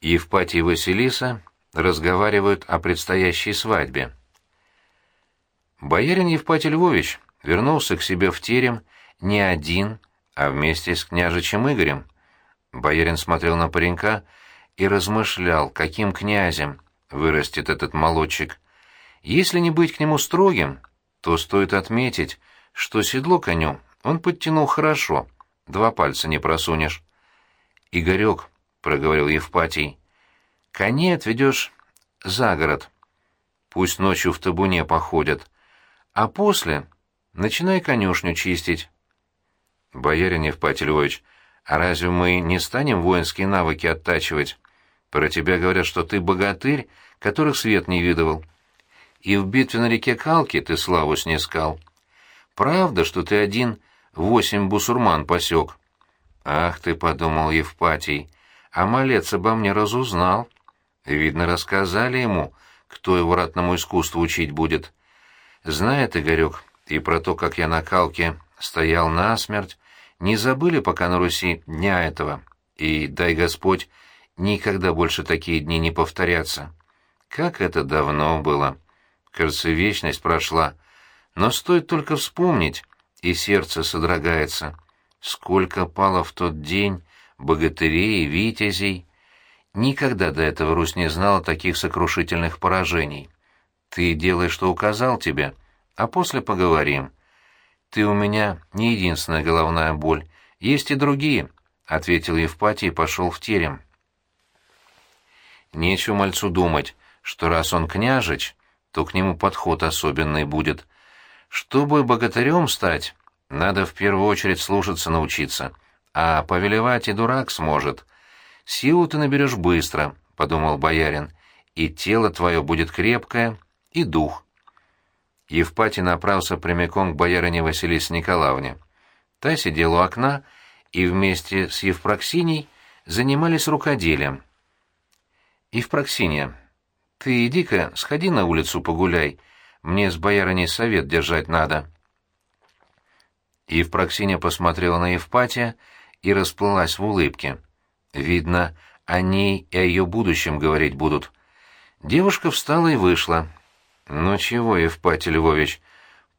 Евпатий и Василиса разговаривают о предстоящей свадьбе. Боярин Евпатий Львович вернулся к себе в терем не один, а вместе с княжичем Игорем. Боярин смотрел на паренька и размышлял, каким князем вырастет этот молодчик. Если не быть к нему строгим, то стоит отметить, что седло коню он подтянул хорошо, два пальца не просунешь. «Игорек», — проговорил Евпатий, — «коней отведешь за город. Пусть ночью в табуне походят, а после начинай конюшню чистить». «Боярин Евпатий Львович, а разве мы не станем воинские навыки оттачивать? Про тебя говорят, что ты богатырь, которых свет не видывал. И в битве на реке Калки ты славу снискал. Правда, что ты один восемь бусурман посек?» «Ах ты», — подумал Евпатий, — «а малец обо мне разузнал. Видно, рассказали ему, кто его ратному искусству учить будет. Знает Игорек и про то, как я на калке стоял насмерть, не забыли пока на Руси дня этого, и, дай Господь, никогда больше такие дни не повторятся. Как это давно было! Кажется, вечность прошла, но стоит только вспомнить, и сердце содрогается». Сколько пало в тот день богатырей витязей! Никогда до этого Русь не знала таких сокрушительных поражений. Ты делай, что указал тебе, а после поговорим. Ты у меня не единственная головная боль, есть и другие, — ответил Евпатий и пошел в терем. Нечего мальцу думать, что раз он княжич, то к нему подход особенный будет. Чтобы богатырем стать, надо в первую очередь слушаться научиться, а повелевать и дурак сможет. Силу ты наберешь быстро, — подумал боярин, — и тело твое будет крепкое, и дух. Евпатий направился прямиком к боярине Василисе Николаевне. Та сидела у окна и вместе с Евпроксинией занимались рукоделием. «Евпроксиния, ты иди-ка сходи на улицу погуляй, мне с боярыней совет держать надо». Евпроксиня посмотрела на Евпатия и расплылась в улыбке. Видно, о ней и о ее будущем говорить будут. Девушка встала и вышла. «Ну чего, Евпатий Львович,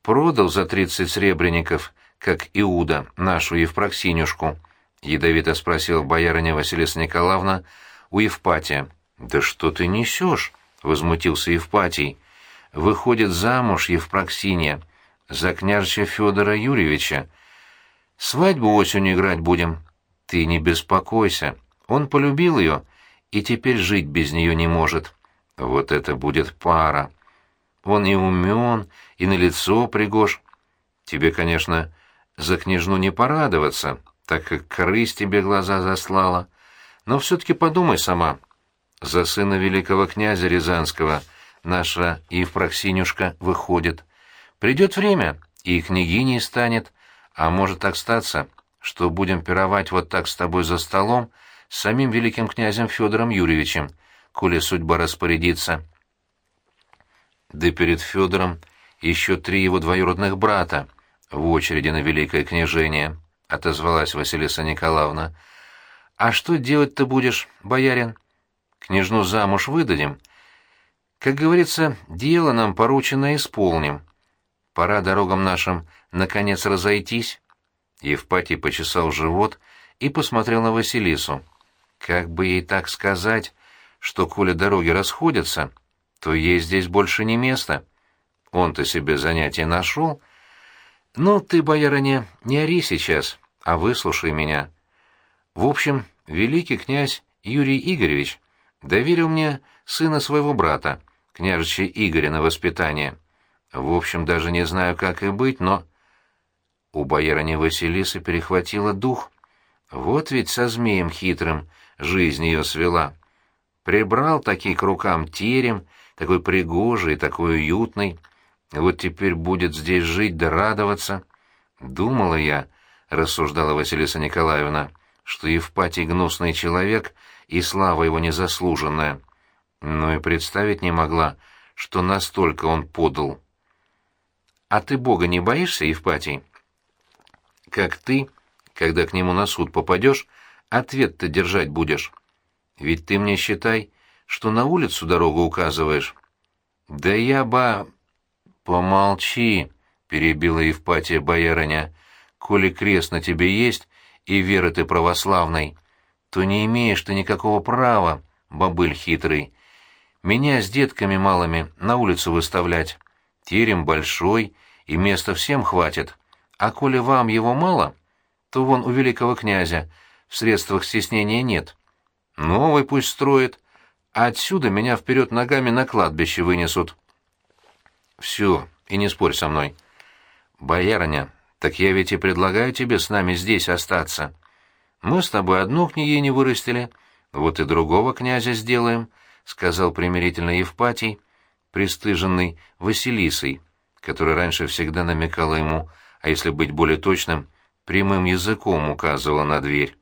продал за тридцать сребреников, как Иуда, нашу Евпроксинюшку?» — ядовито спросила боярыня Василиса Николаевна у Евпатия. «Да что ты несешь?» — возмутился Евпатий. «Выходит замуж Евпроксиния, за княжича Федора Юрьевича. Свадьбу осенью играть будем. Ты не беспокойся. Он полюбил ее и теперь жить без нее не может. Вот это будет пара. Он и умен, и на лицо пригож. Тебе, конечно, за княжну не порадоваться, так как корысь тебе глаза заслала. Но все-таки подумай сама. За сына великого князя Рязанского наша Евпроксинюшка выходит. Придет время, и княгиней станет, а может так статься, что будем пировать вот так с тобой за столом с самим великим князем Федором Юрьевичем, коли судьба распорядится. Да перед Федором еще три его двоюродных брата в очереди на великое княжение, — отозвалась Василиса Николаевна. — А что делать-то будешь, боярин? Княжну замуж выдадим. Как говорится, дело нам поручено исполним. Пора дорогам нашим, наконец, разойтись. Евпатий почесал живот и посмотрел на Василису. Как бы ей так сказать, что, коли дороги расходятся, то ей здесь больше не место. Он-то себе занятие нашел. Ну, ты, боярыня, не ори сейчас, а выслушай меня. В общем, великий князь Юрий Игоревич доверил мне сына своего брата, княжича Игоря, на воспитание. В общем, даже не знаю, как и быть, но... У боярыни Василисы перехватило дух. Вот ведь со змеем хитрым жизнь ее свела. Прибрал такие к рукам терем, такой пригожий, такой уютный. Вот теперь будет здесь жить да радоваться. Думала я, — рассуждала Василиса Николаевна, — что Евпатий гнусный человек и слава его незаслуженная. Но и представить не могла, что настолько он подал. А ты Бога не боишься, Евпатий? Как ты, когда к нему на суд попадешь, ответ-то держать будешь. Ведь ты мне считай, что на улицу дорогу указываешь. Да я ба... Помолчи, перебила Евпатия боярыня. Коли крест на тебе есть и веры ты православной, то не имеешь ты никакого права, бобыль хитрый, меня с детками малыми на улицу выставлять. Терем большой, и места всем хватит. А коли вам его мало, то вон у великого князя в средствах стеснения нет. Новый пусть строит, а отсюда меня вперед ногами на кладбище вынесут. Все, и не спорь со мной. Боярыня, так я ведь и предлагаю тебе с нами здесь остаться. Мы с тобой одну княгиню вырастили, вот и другого князя сделаем, — сказал примирительно Евпатий, пристыженный Василисой, которая раньше всегда намекала ему, а если быть более точным, прямым языком указывала на дверь.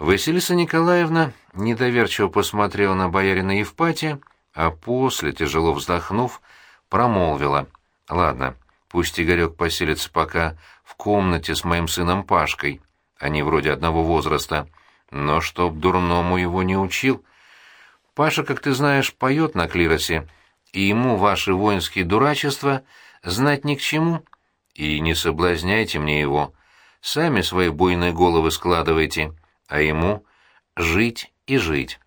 Василиса Николаевна недоверчиво посмотрела на боярина Евпатия, а после, тяжело вздохнув, промолвила. «Ладно, пусть Игорек поселится пока в комнате с моим сыном Пашкой. Они вроде одного возраста. Но чтоб дурному его не учил. Паша, как ты знаешь, поет на клиросе, и ему ваши воинские дурачества знать ни к чему. И не соблазняйте мне его. Сами свои буйные головы складывайте, а ему жить и жить».